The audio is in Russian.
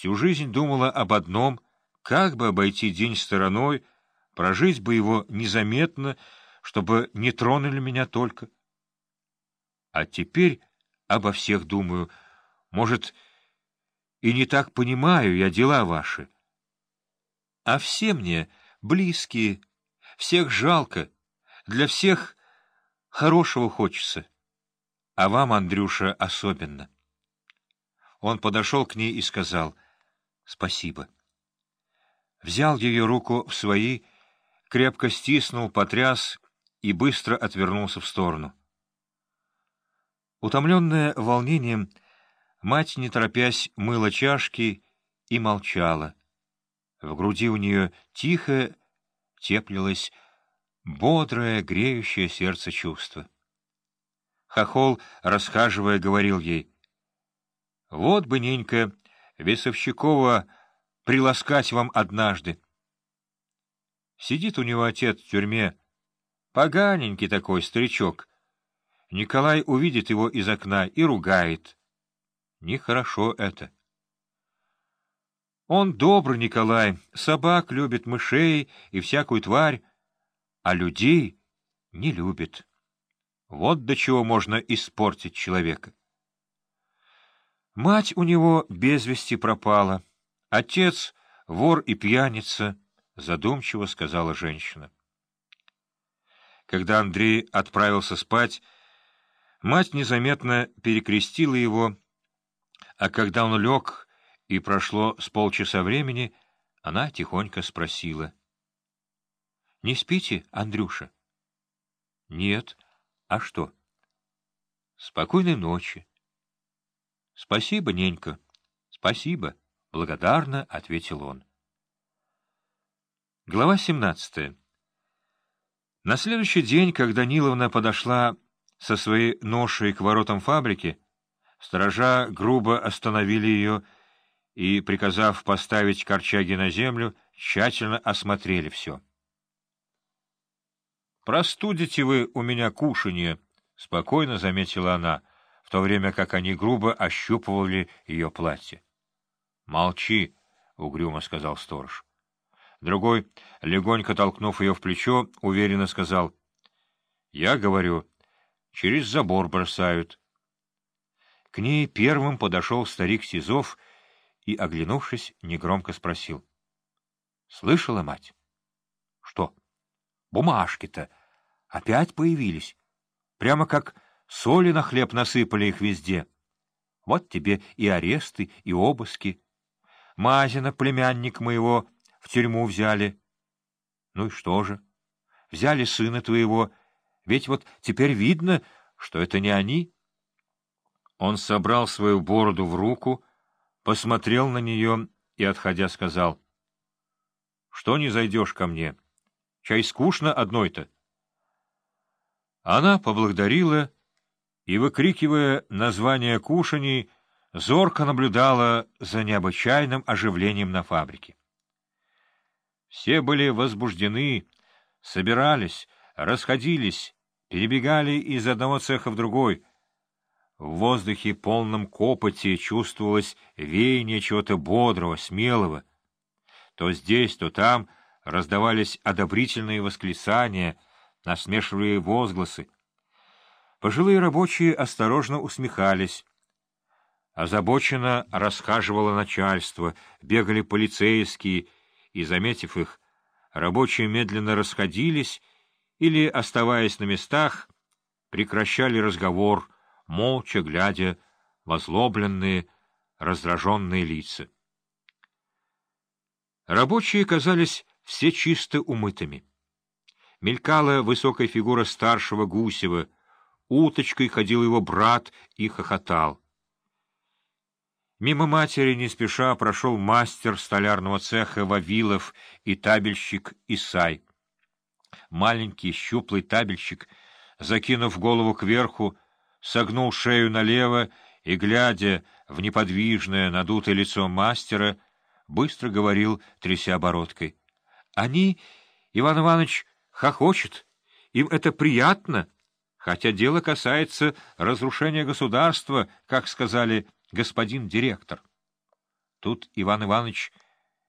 Всю жизнь думала об одном — как бы обойти день стороной, прожить бы его незаметно, чтобы не тронули меня только. А теперь обо всех думаю. Может, и не так понимаю я дела ваши. А все мне близкие, всех жалко, для всех хорошего хочется. А вам, Андрюша, особенно. Он подошел к ней и сказал «Спасибо». Взял ее руку в свои, крепко стиснул, потряс и быстро отвернулся в сторону. Утомленная волнением, мать, не торопясь, мыла чашки и молчала. В груди у нее тихо теплилось бодрое, греющее сердце чувство. Хохол, расхаживая, говорил ей, «Вот бы, ненька, Весовщикова приласкать вам однажды». Сидит у него отец в тюрьме, поганенький такой старичок. Николай увидит его из окна и ругает. Нехорошо это. Он добрый, Николай, собак любит, мышей и всякую тварь, а людей не любит. Вот до чего можно испортить человека. Мать у него без вести пропала, отец — вор и пьяница, — задумчиво сказала женщина. Когда Андрей отправился спать, мать незаметно перекрестила его, а когда он лег и прошло с полчаса времени, она тихонько спросила. — Не спите, Андрюша? — Нет. А что? — Спокойной ночи. — Спасибо, ненька. Спасибо. Благодарно ответил он. Глава семнадцатая. На следующий день, когда Ниловна подошла со своей ношей к воротам фабрики, сторожа грубо остановили ее и, приказав поставить корчаги на землю, тщательно осмотрели все. «Простудите вы у меня кушанье», — спокойно заметила она, то время как они грубо ощупывали ее платье. «Молчи», — угрюмо сказал сторож. Другой, легонько толкнув ее в плечо, уверенно сказал, «Я говорю, через забор бросают». К ней первым подошел старик Сизов и, оглянувшись, негромко спросил. — Слышала, мать? — Что? — Бумажки-то опять появились. Прямо как соли на хлеб насыпали их везде. Вот тебе и аресты, и обыски. Мазина, племянник моего, в тюрьму взяли. Ну и что же? Взяли сына твоего, ведь вот теперь видно, что это не они. Он собрал свою бороду в руку, посмотрел на нее и, отходя, сказал, — Что не зайдешь ко мне? Чай скучно одной-то. Она поблагодарила и, выкрикивая название кушаний, зорко наблюдала за необычайным оживлением на фабрике. Все были возбуждены, собирались, расходились, перебегали из одного цеха в другой — в воздухе, полном копоти, чувствовалось веяние чего-то бодрого, смелого. То здесь, то там раздавались одобрительные восклицания, насмешливые возгласы. Пожилые рабочие осторожно усмехались. Озабоченно расхаживало начальство, бегали полицейские, и, заметив их, рабочие медленно расходились или, оставаясь на местах, прекращали разговор — молча глядя в озлобленные, раздраженные лица. Рабочие казались все чисто умытыми. Мелькала высокая фигура старшего Гусева, уточкой ходил его брат и хохотал. Мимо матери не спеша прошел мастер столярного цеха Вавилов и табельщик Исай. Маленький щуплый табельщик, закинув голову кверху, согнул шею налево и, глядя в неподвижное, надутое лицо мастера, быстро говорил, тряся бородкой. — Они, Иван Иванович, хохочут. Им это приятно, хотя дело касается разрушения государства, как сказали господин директор. Тут Иван Иванович